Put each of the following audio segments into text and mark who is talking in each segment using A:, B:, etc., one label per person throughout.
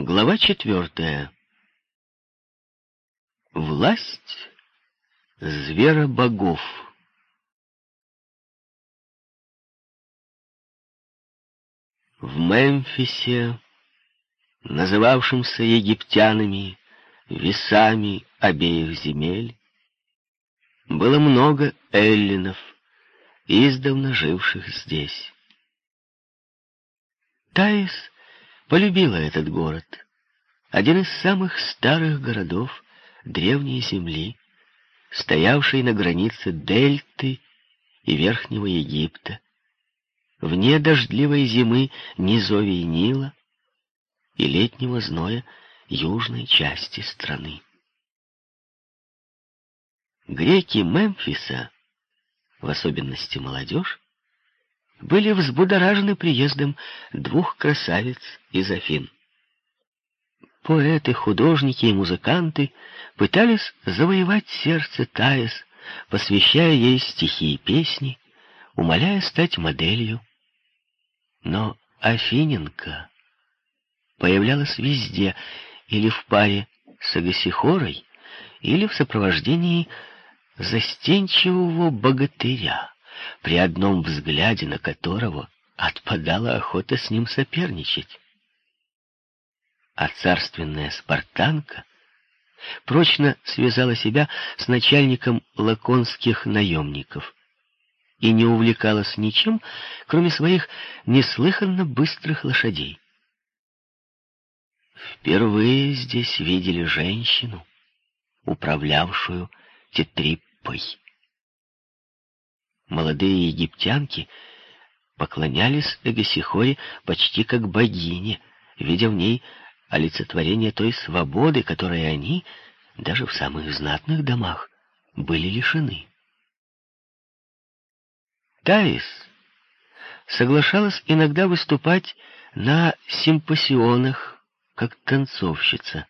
A: Глава четвертая. Власть зверобогов. В Мемфисе, называвшемся египтянами весами обеих земель, было много эллинов, издавна живших здесь. Таис полюбила этот город. Один из самых старых городов древней земли, стоявший на границе Дельты и Верхнего Египта, вне дождливой зимы низовий Нила и летнего зноя южной части страны. Греки Мемфиса, в особенности молодежь, были взбудоражены приездом двух красавиц из Афин. Поэты, художники и музыканты пытались завоевать сердце Таис, посвящая ей стихи и песни, умоляя стать моделью. Но Афиненко появлялась везде, или в паре с Агасихорой, или в сопровождении застенчивого богатыря при одном взгляде на которого отпадала охота с ним соперничать. А царственная спартанка прочно связала себя с начальником лаконских наемников и не увлекалась ничем, кроме своих неслыханно быстрых лошадей. Впервые здесь видели женщину, управлявшую тетриппой молодые египтянки поклонялись Эгосихоре почти как богине, видя в ней олицетворение той свободы, которой они, даже в самых знатных домах, были лишены. Таис соглашалась иногда выступать на симпосионах как танцовщица,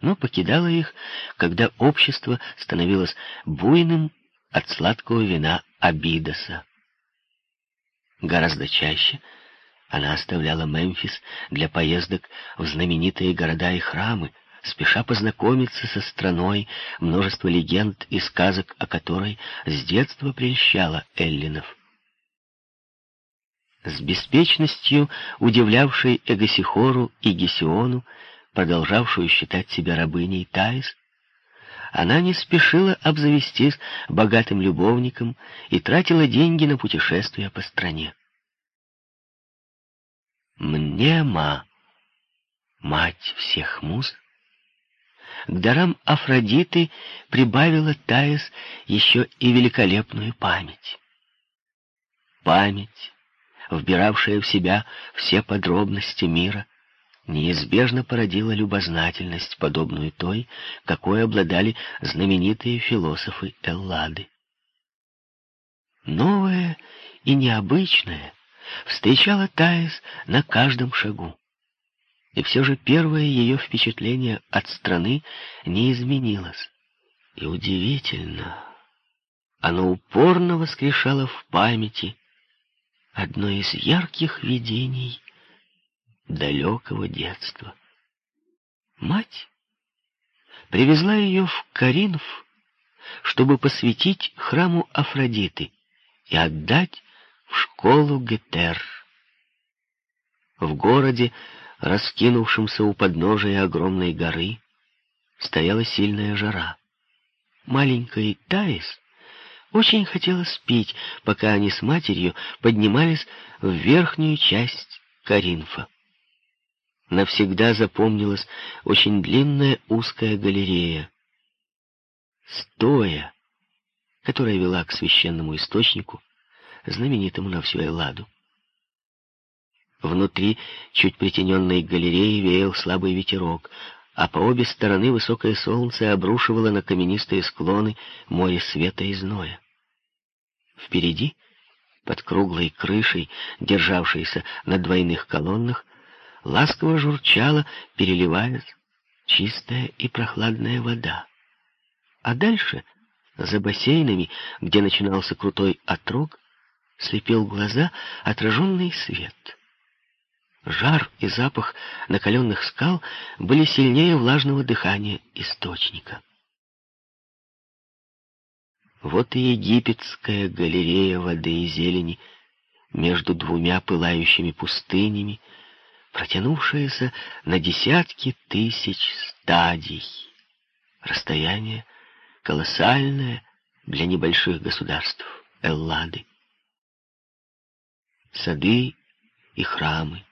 A: но покидала их, когда общество становилось буйным от сладкого вина Абидоса. Гораздо чаще она оставляла Мемфис для поездок в знаменитые города и храмы, спеша познакомиться со страной, множество легенд и сказок о которой с детства прельщала Эллинов. С беспечностью, удивлявшей Эгосихору и Гесиону, продолжавшую считать себя рабыней Таис, она не спешила обзавестись богатым любовником и тратила деньги на путешествия по стране. Мнема, мать всех муз, к дарам Афродиты прибавила Таис еще и великолепную память. Память, вбиравшая в себя все подробности мира, неизбежно породила любознательность, подобную той, какой обладали знаменитые философы Эллады. Новое и необычное встречало Таис на каждом шагу. И все же первое ее впечатление от страны не изменилось. И удивительно, оно упорно воскрешало в памяти одно из ярких видений далекого детства. Мать привезла ее в Каринф, чтобы посвятить храму Афродиты и отдать в школу Гетер. В городе, раскинувшемся у подножия огромной горы, стояла сильная жара. Маленькая Таис очень хотела спить, пока они с матерью поднимались в верхнюю часть Каринфа навсегда запомнилась очень длинная узкая галерея. Стоя, которая вела к священному источнику, знаменитому на всю Элладу. Внутри чуть притененной галереи веял слабый ветерок, а по обе стороны высокое солнце обрушивало на каменистые склоны море света и зноя. Впереди, под круглой крышей, державшейся на двойных колоннах, ласково журчала, переливаясь, чистая и прохладная вода. А дальше, за бассейнами, где начинался крутой отрог, слепил глаза отраженный свет. Жар и запах накаленных скал были сильнее влажного дыхания источника. Вот и египетская галерея воды и зелени между двумя пылающими пустынями, протянувшаяся на десятки тысяч стадий. Расстояние колоссальное для небольших государств Эллады. Сады и храмы,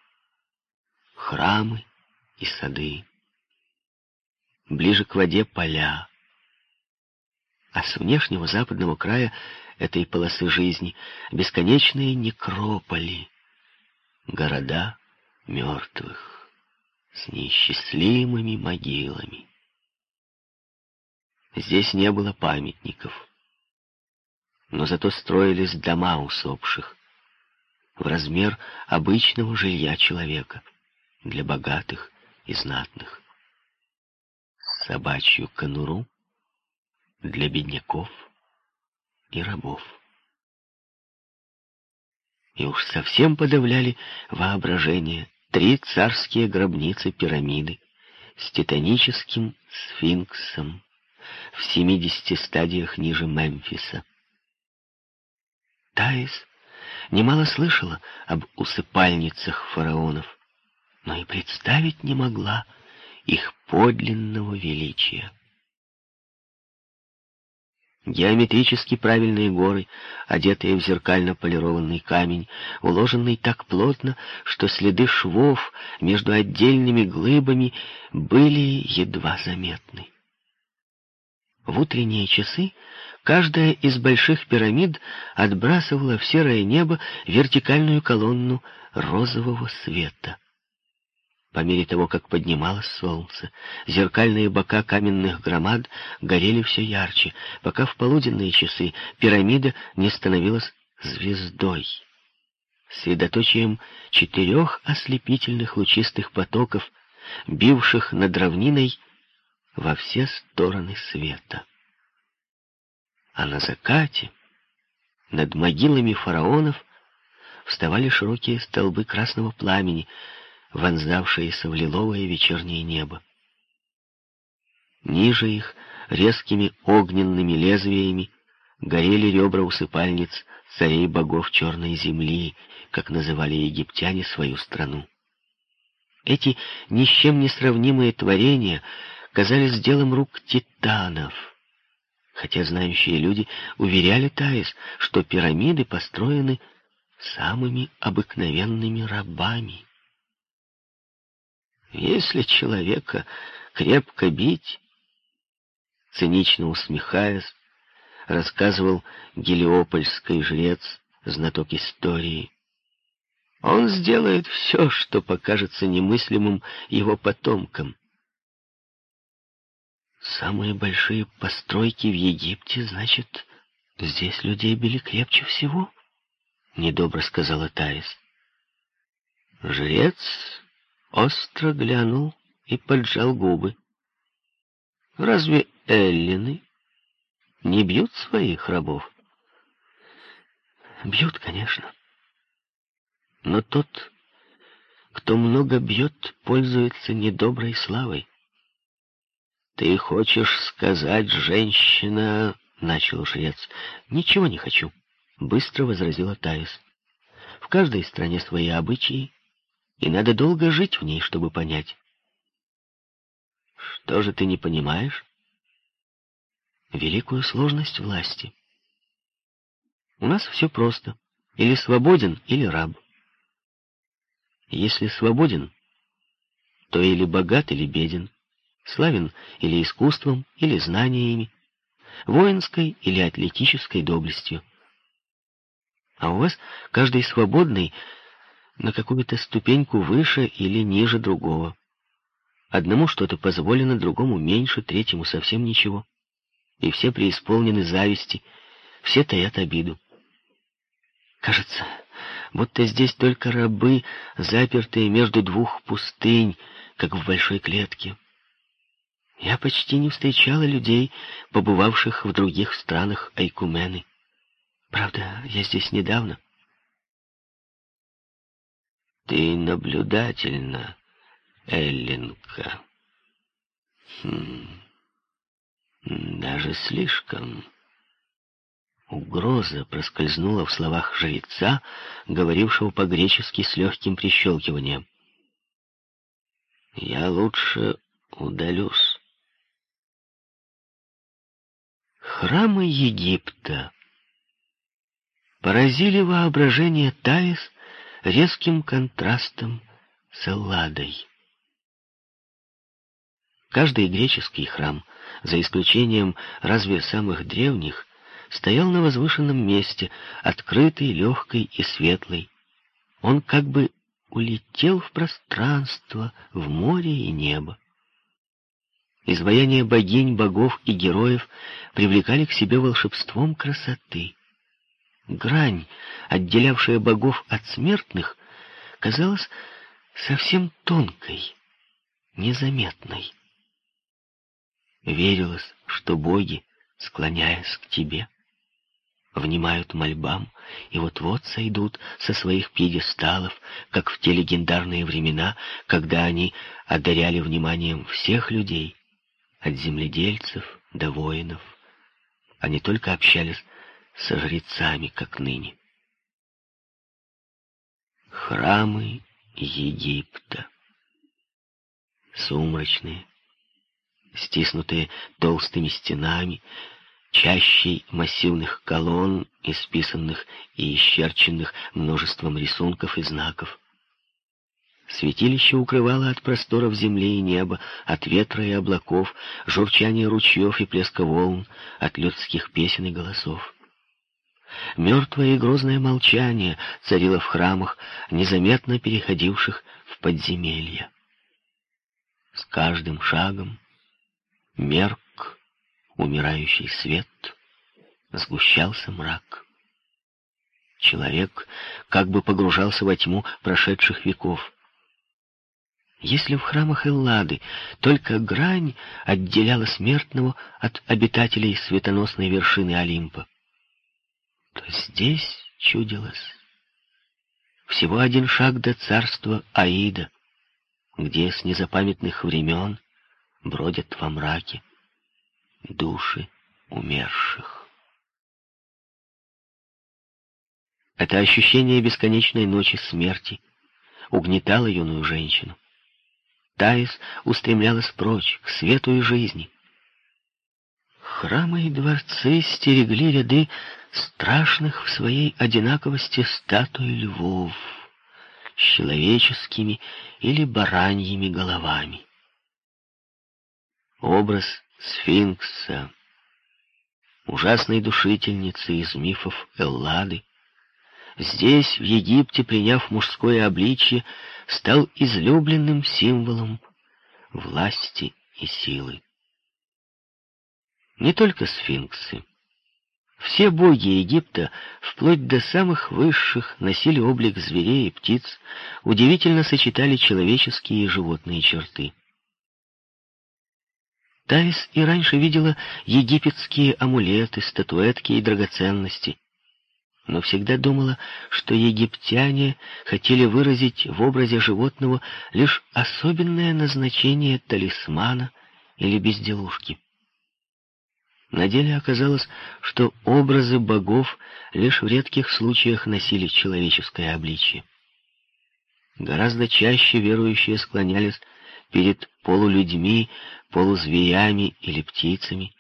A: храмы и сады. Ближе к воде поля, а с внешнего западного края этой полосы жизни бесконечные некрополи, города мертвых с неисчислимыми могилами. Здесь не было памятников, но зато строились дома усопших в размер обычного жилья человека для богатых и знатных. Собачью конуру для бедняков и рабов. И уж совсем подавляли воображение три царские гробницы-пирамиды с титаническим сфинксом в семидесяти стадиях ниже Мемфиса. Таис немало слышала об усыпальницах фараонов, но и представить не могла их подлинного величия. Геометрически правильные горы, одетые в зеркально полированный камень, уложенный так плотно, что следы швов между отдельными глыбами были едва заметны. В утренние часы каждая из больших пирамид отбрасывала в серое небо вертикальную колонну розового света. По мере того, как поднималось солнце, зеркальные бока каменных громад горели все ярче, пока в полуденные часы пирамида не становилась звездой, средоточием четырех ослепительных лучистых потоков, бивших над равниной во все стороны света. А на закате, над могилами фараонов, вставали широкие столбы красного пламени — вонзавшиеся в лиловое вечернее небо. Ниже их, резкими огненными лезвиями, горели ребра усыпальниц царей богов черной земли, как называли египтяне свою страну. Эти ни с чем не сравнимые творения казались делом рук титанов, хотя знающие люди уверяли Таис, что пирамиды построены самыми обыкновенными рабами. Если человека крепко бить, цинично усмехаясь, рассказывал гелиопольский жрец, знаток истории. Он сделает все, что покажется немыслимым его потомкам. Самые большие постройки в Египте, значит, здесь людей били крепче всего? Недобро сказала Таис. Жрец остро глянул и поджал губы. Разве эллины не бьют своих рабов? Бьют, конечно. Но тот, кто много бьет, пользуется недоброй славой. «Ты хочешь сказать, женщина...» — начал жрец. «Ничего не хочу», — быстро возразила Таис. «В каждой стране свои обычаи, и надо долго жить в ней, чтобы понять. Что же ты не понимаешь? Великую сложность власти. У нас все просто. Или свободен, или раб. Если свободен, то или богат, или беден, славен или искусством, или знаниями, воинской или атлетической доблестью. А у вас каждый свободный на какую-то ступеньку выше или ниже другого. Одному что-то позволено, другому меньше, третьему совсем ничего. И все преисполнены зависти, все таят обиду. Кажется, будто здесь только рабы, запертые между двух пустынь, как в большой клетке. Я почти не встречала людей, побывавших в других странах Айкумены. Правда, я здесь недавно. Ты наблюдательна, Эллинка. Хм. Даже слишком. Угроза проскользнула в словах жреца, говорившего по-гречески с легким прищелкиванием. «Я лучше удалюсь». Храмы Египта поразили воображение Таис резким контрастом с Элладой. Каждый греческий храм, за исключением разве самых древних, стоял на возвышенном месте, открытый, легкий и светлый. Он как бы улетел в пространство, в море и небо. Изваяния богинь, богов и героев привлекали к себе волшебством красоты. Грань, отделявшая богов от смертных, казалась совсем тонкой, незаметной. Верилось, что боги, склоняясь к тебе, внимают мольбам и вот-вот сойдут со своих пьедесталов, как в те легендарные времена, когда они одаряли вниманием всех людей, от земледельцев до воинов, не только общались со жрецами, как ныне. Храмы Египта. Сумрачные, стиснутые толстыми стенами, чащей массивных колонн, исписанных и исчерченных множеством рисунков и знаков. Святилище укрывало от просторов земли и неба, от ветра и облаков, журчания ручьев и плеска волн, от людских песен и голосов. Мертвое и грозное молчание царило в храмах, незаметно переходивших в подземелья. С каждым шагом мерк умирающий свет, сгущался мрак. Человек как бы погружался во тьму прошедших веков. Если в храмах Эллады только грань отделяла смертного от обитателей светоносной вершины Олимпа, то здесь чудилось всего один шаг до царства Аида, где с незапамятных времен бродят во мраке души умерших. Это ощущение бесконечной ночи смерти угнетало юную женщину. Таис устремлялась прочь, к свету и жизни. Храмы и дворцы стерегли ряды страшных в своей одинаковости статуй львов с человеческими или бараньими головами. Образ сфинкса, ужасной душительницы из мифов Эллады, здесь, в Египте, приняв мужское обличье, стал излюбленным символом власти и силы. Не только сфинксы. Все боги Египта, вплоть до самых высших, носили облик зверей и птиц, удивительно сочетали человеческие и животные черты. Таис и раньше видела египетские амулеты, статуэтки и драгоценности, но всегда думала, что египтяне хотели выразить в образе животного лишь особенное назначение талисмана или безделушки. На деле оказалось, что образы богов лишь в редких случаях носили человеческое обличие. Гораздо чаще верующие склонялись перед полулюдьми, полузверями или птицами,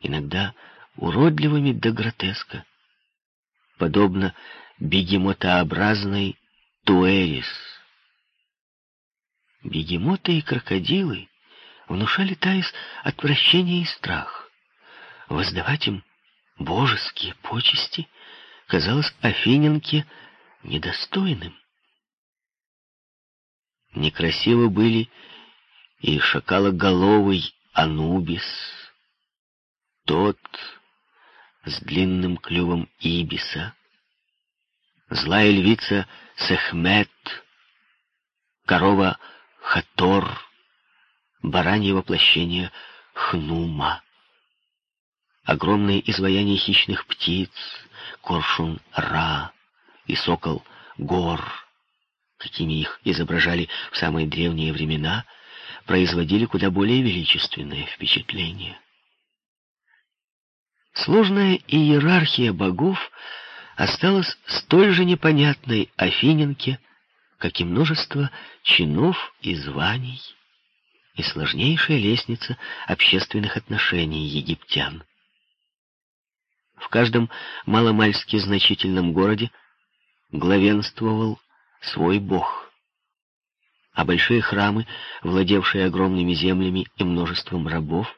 A: иногда уродливыми до гротеска, подобно бегемотообразной туэрис. Бегемоты и крокодилы внушали Таис отвращение и страх. Воздавать им божеские почести казалось Афиненке недостойным. Некрасивы были и шакалоголовый Анубис, тот с длинным клювом Ибиса, злая львица Сехмет, корова Хатор, баранье воплощение Хнума, огромные изваяния хищных птиц, коршун Ра и сокол Гор — какими их изображали в самые древние времена, производили куда более величественное впечатление. Сложная иерархия богов осталась столь же непонятной Афиненке, как и множество чинов и званий, и сложнейшая лестница общественных отношений египтян. В каждом маломальски значительном городе главенствовал свой бог, а большие храмы, владевшие огромными землями и множеством рабов,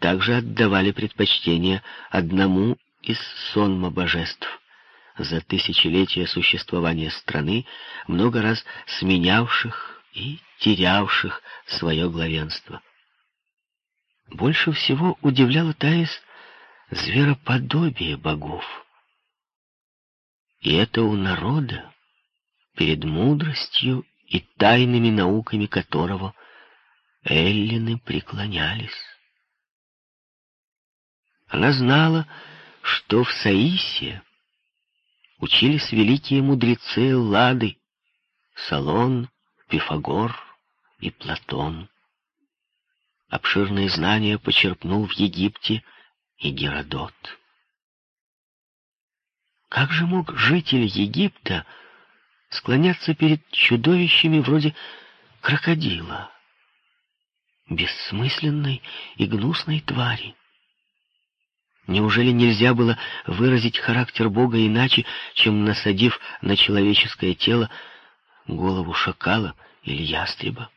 A: также отдавали предпочтение одному из сонма божеств, за тысячелетия существования страны, много раз сменявших и терявших свое главенство. Больше всего удивляло Таис звероподобие богов. И это у народа, перед мудростью и тайными науками которого эллины преклонялись. Она знала, что в Саисе учились великие мудрецы Лады, Салон, Пифагор и Платон. Обширные знания почерпнул в Египте и Геродот. Как же мог житель Египта склоняться перед чудовищами вроде крокодила, бессмысленной и гнусной твари? Неужели нельзя было выразить характер Бога иначе, чем насадив на человеческое тело голову шакала или ястреба?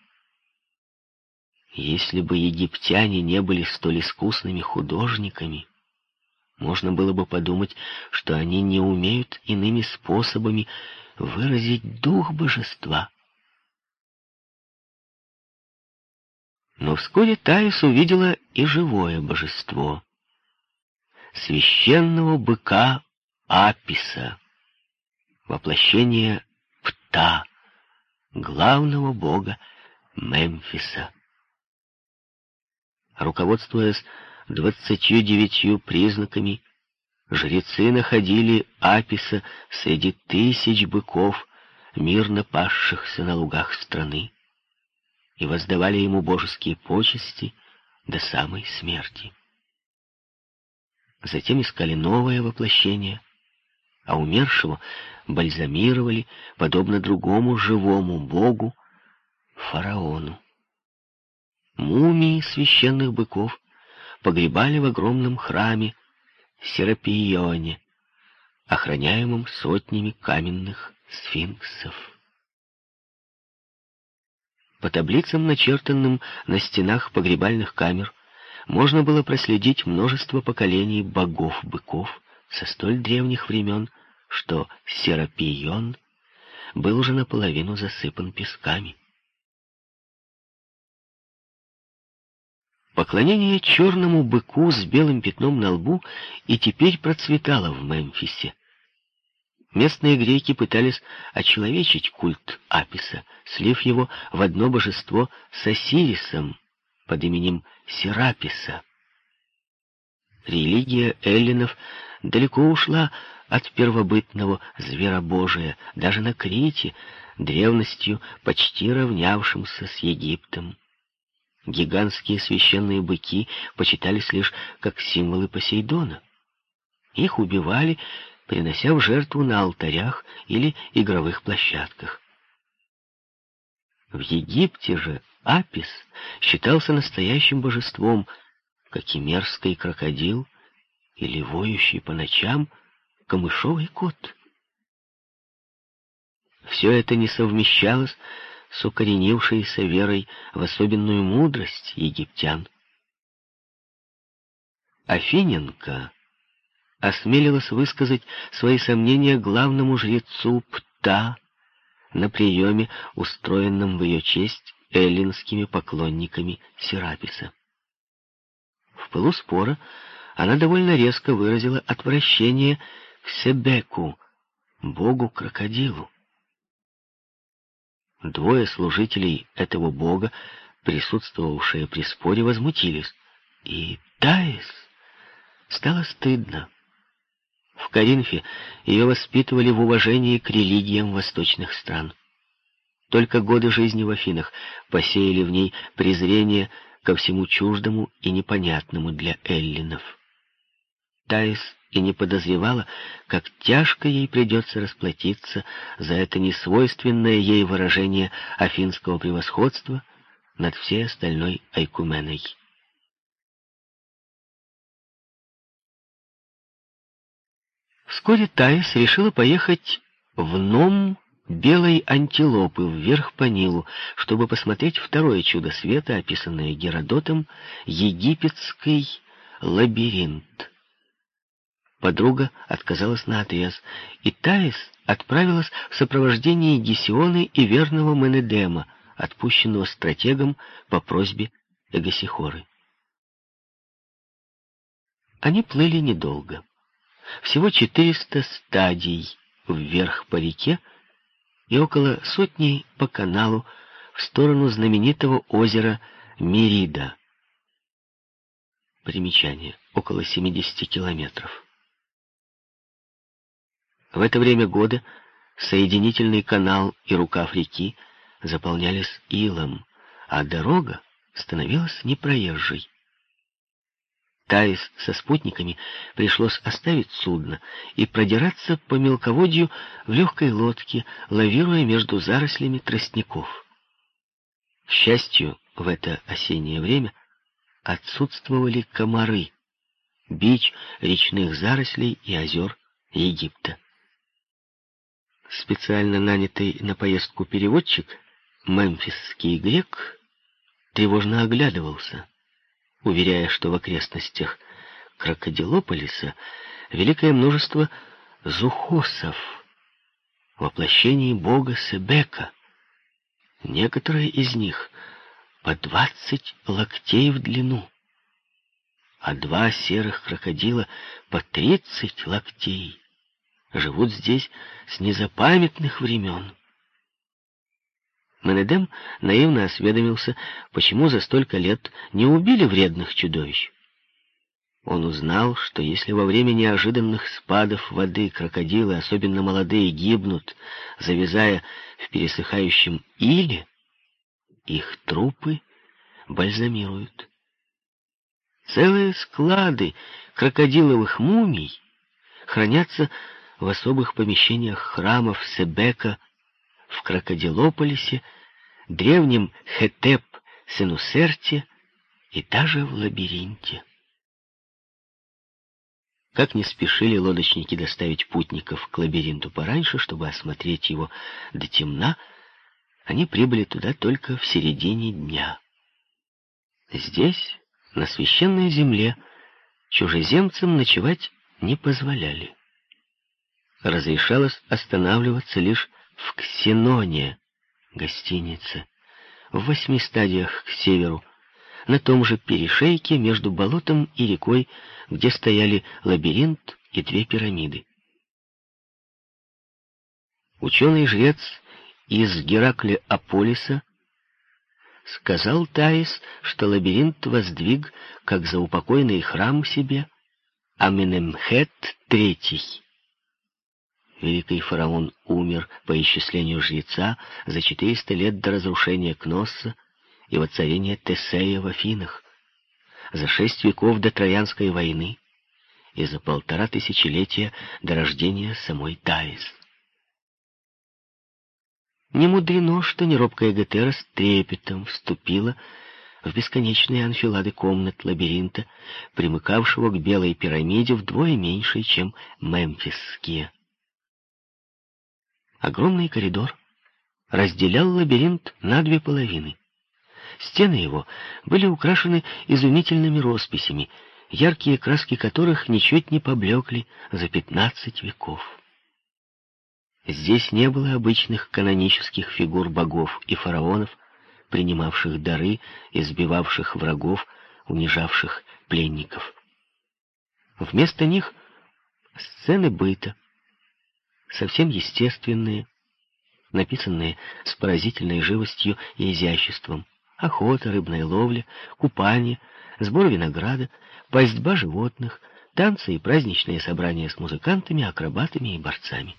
A: Если бы египтяне не были столь искусными художниками, можно было бы подумать, что они не умеют иными способами выразить дух божества. Но вскоре Таис увидела и живое божество, священного быка Аписа, воплощение Пта, главного бога Мемфиса руководствуясь двадцатью девятью признаками, жрецы находили Аписа среди тысяч быков, мирно пасшихся на лугах страны, и воздавали ему божеские почести до самой смерти. Затем искали новое воплощение, а умершего бальзамировали, подобно другому живому богу, фараону. Мумии священных быков погребали в огромном храме Серапионе, охраняемом сотнями каменных сфинксов. По таблицам, начертанным на стенах погребальных камер, можно было проследить множество поколений богов-быков со столь древних времен, что Серапион был уже наполовину засыпан песками. Поклонение черному быку с белым пятном на лбу и теперь процветало в Мемфисе. Местные греки пытались очеловечить культ Аписа, слив его в одно божество с Осирисом под именем Сераписа. Религия эллинов далеко ушла от первобытного зверобожия, даже на Крите, древностью почти равнявшимся с Египтом. Гигантские священные быки почитались лишь как символы Посейдона. Их убивали, принося в жертву на алтарях или игровых площадках. В Египте же Апис считался настоящим божеством, как и мерзкий крокодил или воющий по ночам камышовый кот. Все это не совмещалось с укоренившейся верой в особенную мудрость египтян. Афиненко осмелилась высказать свои сомнения главному жрецу Пта на приеме, устроенном в ее честь эллинскими поклонниками Сераписа. В пылу спора она довольно резко выразила отвращение к Себеку, богу-крокодилу. Двое служителей этого бога, присутствовавшие при споре, возмутились. И Таис стало стыдно. В Коринфе ее воспитывали в уважении к религиям восточных стран. Только годы жизни в Афинах посеяли в ней презрение ко всему чуждому и непонятному для эллинов. Таис и не подозревала, как тяжко ей придется расплатиться за это несвойственное ей выражение афинского превосходства над всей остальной Айкуменой. Вскоре Таис решила поехать в Ном белой антилопы вверх по Нилу, чтобы посмотреть второе чудо света, описанное Геродотом, египетский лабиринт. Подруга отказалась на отрез, и Таис отправилась в сопровождении Гесионы и верного Менедема, отпущенного стратегом по просьбе Эгосихоры. Они плыли недолго. Всего 400 стадий вверх по реке и около сотни по каналу в сторону знаменитого озера Мерида. Примечание. Около 70 километров. В это время года соединительный канал и рукав реки заполнялись илом, а дорога становилась непроезжей. Таис со спутниками пришлось оставить судно и продираться по мелководью в легкой лодке, лавируя между зарослями тростников. К счастью, в это осеннее время отсутствовали комары, бич речных зарослей и озер Египта. Специально нанятый на поездку переводчик, мемфисский грек, тревожно оглядывался, уверяя, что в окрестностях Крокодилополиса великое множество зухосов, воплощений бога Себека. Некоторые из них по двадцать локтей в длину, а два серых крокодила по тридцать локтей живут здесь с незапамятных времен. Менедем наивно осведомился, почему за столько лет не убили вредных чудовищ. Он узнал, что если во время неожиданных спадов воды крокодилы, особенно молодые, гибнут, завязая в пересыхающем иле, их трупы бальзамируют. Целые склады крокодиловых мумий хранятся в особых помещениях храмов Себека в Крокодилополисе, древнем Хетеп-Сенусерте и даже в лабиринте. Как не спешили лодочники доставить путников к лабиринту пораньше, чтобы осмотреть его до темна, они прибыли туда только в середине дня. Здесь, на священной земле, чужеземцам ночевать не позволяли разрешалось останавливаться лишь в Ксеноне, гостинице, в восьми стадиях к северу, на том же перешейке между болотом и рекой, где стояли лабиринт и две пирамиды. Ученый-жрец из Гераклеополиса сказал Таис, что лабиринт воздвиг, как заупокойный храм себе, Аменемхет III, Великий фараон умер по исчислению жреца за 400 лет до разрушения Кносса и воцарения Тесея в Афинах, за шесть веков до Троянской войны и за полтора тысячелетия до рождения самой Таис. Не мудрено, что неробкая Гетера с трепетом вступила в бесконечные анфилады комнат лабиринта, примыкавшего к белой пирамиде вдвое меньше, чем мемфисские. Огромный коридор разделял лабиринт на две половины. Стены его были украшены изумительными росписями, яркие краски которых ничуть не поблекли за пятнадцать веков. Здесь не было обычных канонических фигур богов и фараонов, принимавших дары, избивавших врагов, унижавших пленников. Вместо них сцены быта, совсем естественные, написанные с поразительной живостью и изяществом. Охота, рыбная ловля, купание, сбор винограда, пастьба животных, танцы и праздничные собрания с музыкантами, акробатами и борцами.